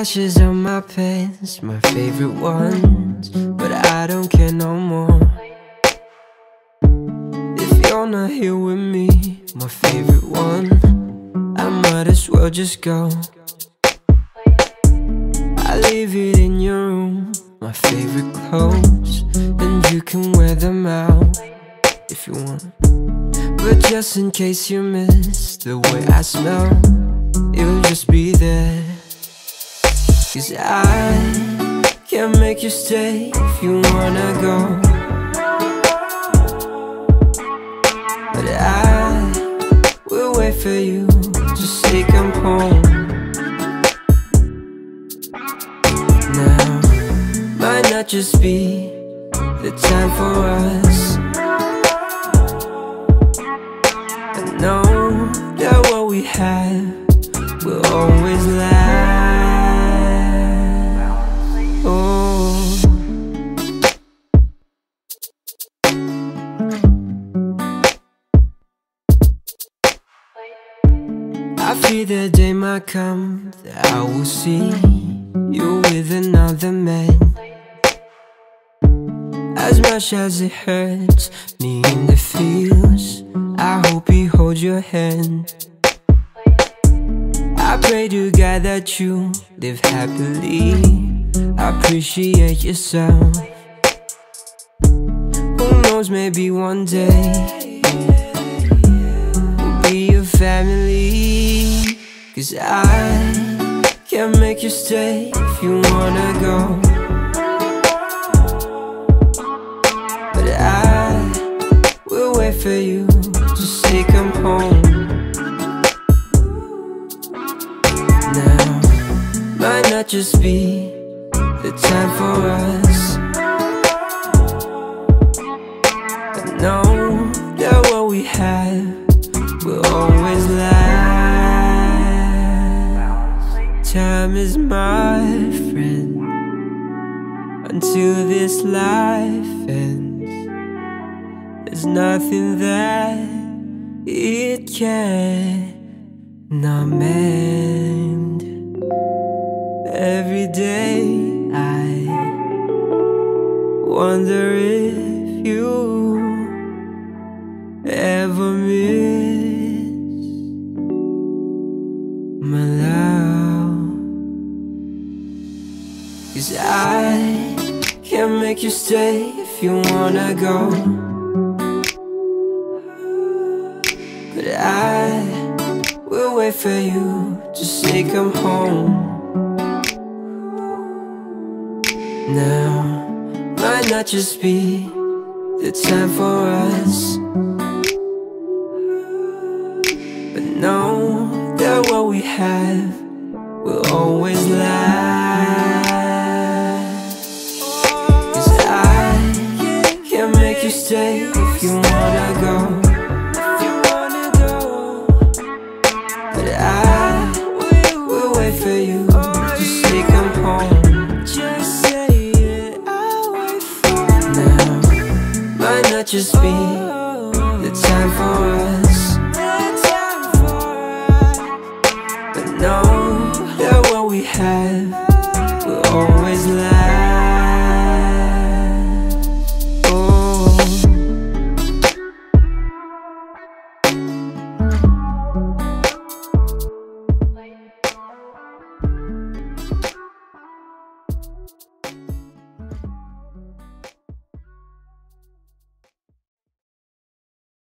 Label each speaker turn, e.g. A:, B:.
A: ashes on my pants, my favorite ones. But I don't care no more. If you're not here with me, my favorite one, I might as well just go. I leave it in your room, my favorite clothes, and you can wear them out if you want. But just in case you miss the way I smell, it'll just be there. Cause I can't make you stay if you wanna go. But I will wait for you to say come home. Now, might not just be the time for us. I know that what we have will always last. I fear the day might come that I will see you with another man. As much as it hurts me in the feels, I hope he holds your hand. I pray to God that you live happily. I Appreciate yourself. Who knows, maybe one day we'll be a family. Cause I can't make you stay if you wanna go. But I will wait for you to say come home. Now, might not just be the time for us. But know that what we have will always Time is my friend until this life ends. There's nothing that it can not mend. Every day I wonder if you ever miss can't make you stay if you wanna go. But I will wait for you to say come home. Now might not just be the time for us. But know that what we have will always last. Not just be the time for us. But know that what we have.